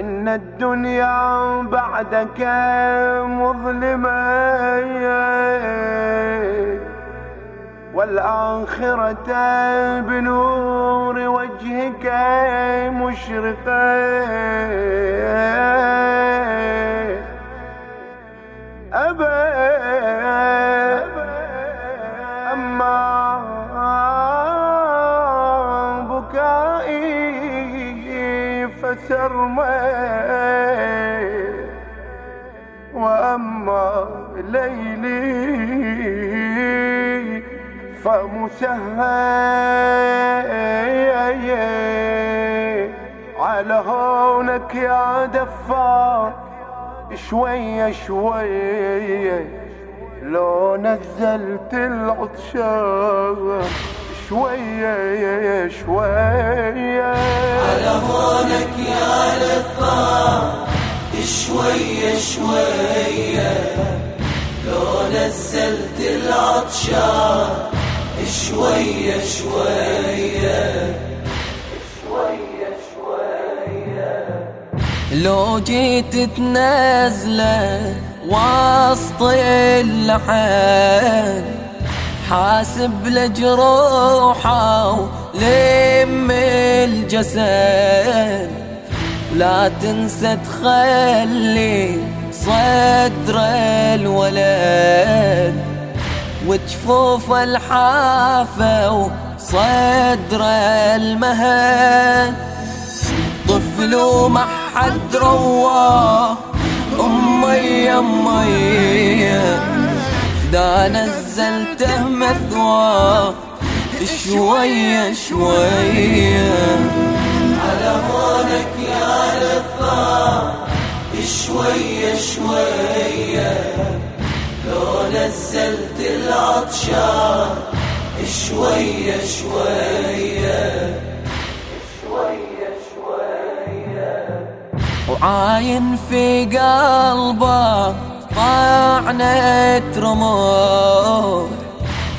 إن الدنيا بعدك مظلمة. والآخرة بنور وجهك مشرقة. فسرمي وأما ليلي فمسهل على هونك يا دفار شوية شوية لو نزلت العطشان. شوية شوية. على هونك يا دفار شوية شوية. لو نزلت العطشان شوية شوية. شوية لو جيت تنزله وسط اللحن حاسب لجروحه ولم الجسد. لا تنسى تخلي صدر الولد وجفوف الحافة وصدر المهد. طفل وما حد رواه أمي أمي. دا نزلته مثواه شوية شوية. على هونك يا لفا شوية شوية. لو نزلت العطشان شوية شوية. شوية شوية. وعاين في قلبه طعنة رموح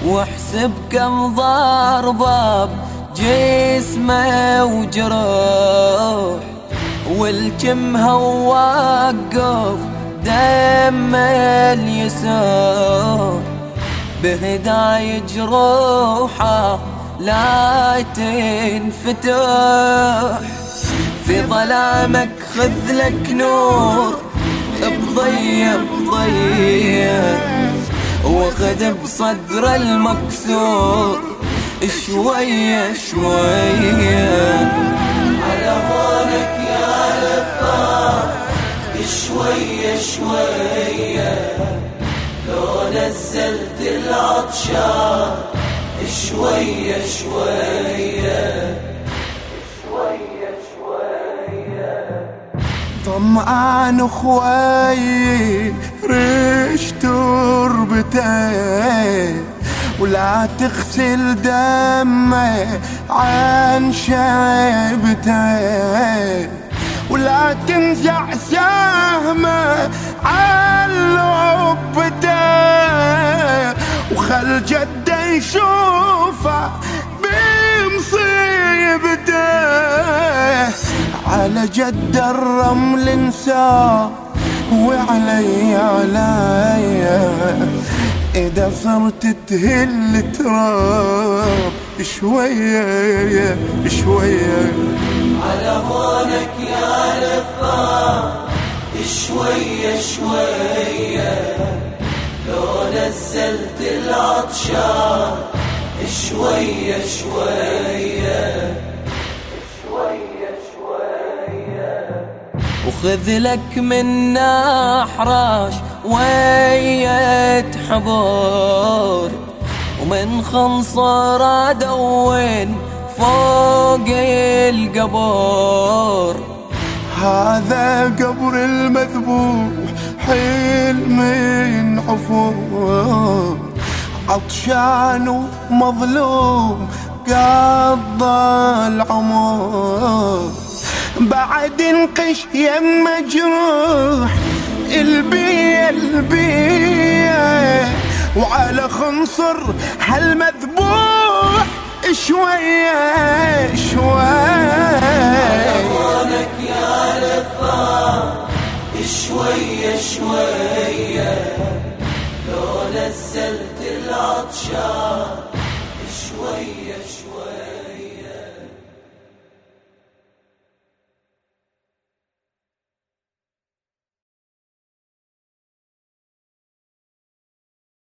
واحسب كم ضربة بجسمه وجروح والجمها ووقف دم اليسار بهداي جروحه لا تنفتح. في ظلامك خذ لك نور. بضيع بضيع وخذ بصدر المكسور شوية شوية على هونك يا لفار شوية شوية لو نزلت العطشان شوية شوية طمعان خوي ريش تربتين. ولا تغسل دمه عن شيبتين. ولا تنزع سهمة عاللبته وخل جده يشوفه بمصيبته على جد الرمل انساه وعلي علي. إذا صرت تهل تراب شوية شوية على هونك يا لفا شوية شوية لو نزلت العطشان شوية شوية شوية شوية وخذ لك من أحراش ويت حبور ومن خنصر دون فوق القبور. هذا قبر المذبوح حيل من عفور عطشان ومظلوم قضى العمر. بعد انقش يم مجروح البي البي وعلى خنصر هالمذبوح. شوية شوية هونك يا للثار شوية شوية لو نزلت العطشان.